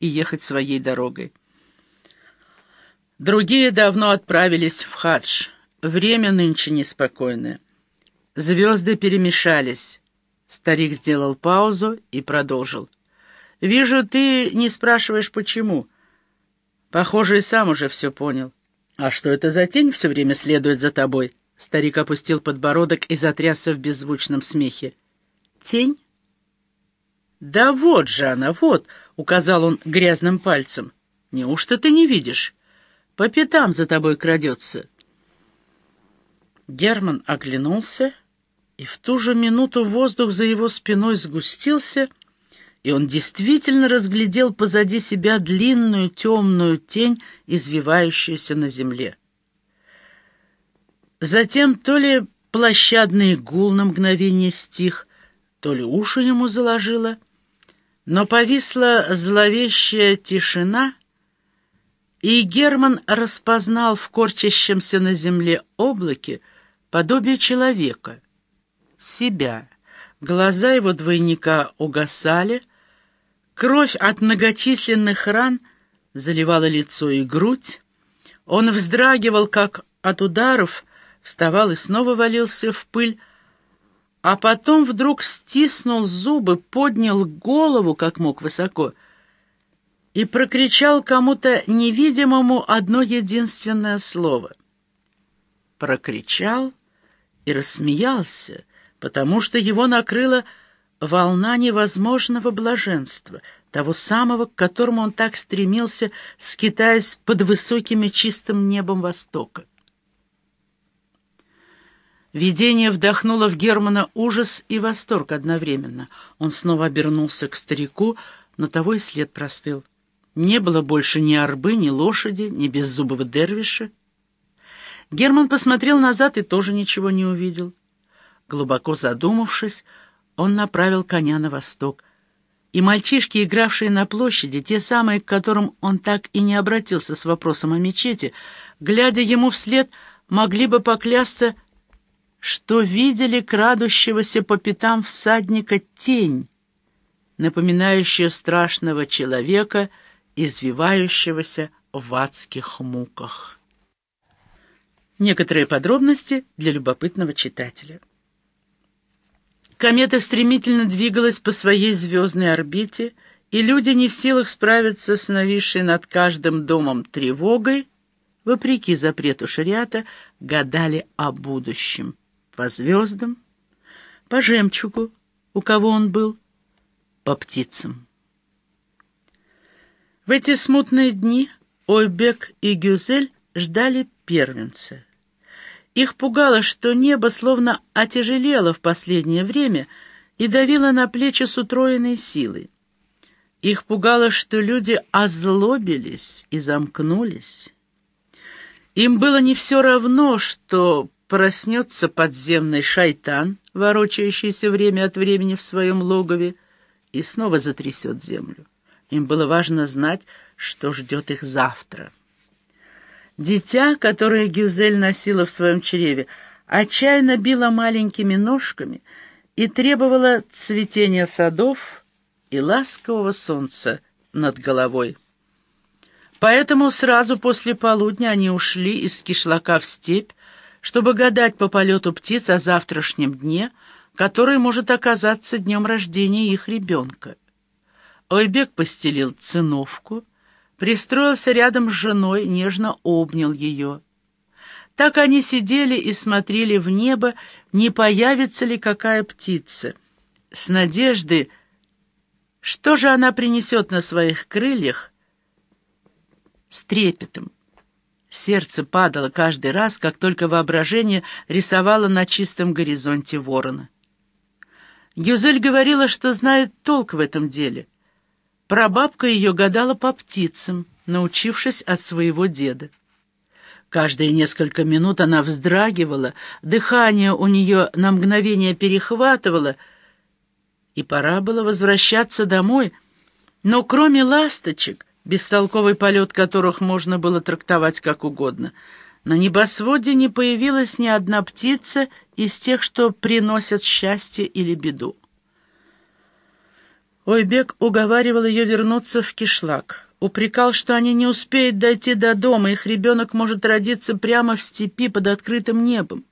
и ехать своей дорогой. Другие давно отправились в хадж. Время нынче неспокойное. Звезды перемешались. Старик сделал паузу и продолжил. «Вижу, ты не спрашиваешь, почему. Похоже, и сам уже все понял. А что это за тень все время следует за тобой?» Старик опустил подбородок и затрясся в беззвучном смехе. «Тень?» «Да вот же она, вот!» — указал он грязным пальцем. «Неужто ты не видишь? По пятам за тобой крадется». Герман оглянулся, и в ту же минуту воздух за его спиной сгустился, и он действительно разглядел позади себя длинную темную тень, извивающуюся на земле. Затем то ли площадный гул на мгновение стих, то ли уши ему заложило, но повисла зловещая тишина, и Герман распознал в корчащемся на земле облаке подобие человека, себя. Глаза его двойника угасали, кровь от многочисленных ран заливала лицо и грудь, он вздрагивал, как от ударов, вставал и снова валился в пыль, а потом вдруг стиснул зубы, поднял голову, как мог высоко, и прокричал кому-то невидимому одно единственное слово. Прокричал и рассмеялся, потому что его накрыла волна невозможного блаженства, того самого, к которому он так стремился, скитаясь под высоким и чистым небом Востока. Видение вдохнуло в Германа ужас и восторг одновременно. Он снова обернулся к старику, но того и след простыл. Не было больше ни арбы, ни лошади, ни беззубого дервиша. Герман посмотрел назад и тоже ничего не увидел. Глубоко задумавшись, он направил коня на восток. И мальчишки, игравшие на площади, те самые, к которым он так и не обратился с вопросом о мечети, глядя ему вслед, могли бы поклясться, что видели крадущегося по пятам всадника тень, напоминающую страшного человека, извивающегося в адских муках. Некоторые подробности для любопытного читателя. Комета стремительно двигалась по своей звездной орбите, и люди не в силах справиться с нависшей над каждым домом тревогой, вопреки запрету шариата, гадали о будущем по звездам, по жемчугу, у кого он был, по птицам. В эти смутные дни Ойбек и Гюзель ждали первенца. Их пугало, что небо словно отяжелело в последнее время и давило на плечи с утроенной силой. Их пугало, что люди озлобились и замкнулись. Им было не все равно, что проснется подземный шайтан, ворочающийся время от времени в своем логове, и снова затрясет землю. Им было важно знать, что ждет их завтра. Дитя, которое Гюзель носила в своем чреве, отчаянно било маленькими ножками и требовало цветения садов и ласкового солнца над головой. Поэтому сразу после полудня они ушли из кишлака в степь, чтобы гадать по полету птиц о завтрашнем дне, который может оказаться днем рождения их ребенка. Ойбек постелил циновку, пристроился рядом с женой, нежно обнял ее. Так они сидели и смотрели в небо, не появится ли какая птица. С надеждой, что же она принесет на своих крыльях, с трепетом. Сердце падало каждый раз, как только воображение рисовало на чистом горизонте ворона. Гюзель говорила, что знает толк в этом деле. Прабабка ее гадала по птицам, научившись от своего деда. Каждые несколько минут она вздрагивала, дыхание у нее на мгновение перехватывало, и пора было возвращаться домой. Но кроме ласточек, бестолковый полет которых можно было трактовать как угодно. На небосводе не появилась ни одна птица из тех, что приносят счастье или беду. Ойбек уговаривал ее вернуться в кишлак. Упрекал, что они не успеют дойти до дома, их ребенок может родиться прямо в степи под открытым небом.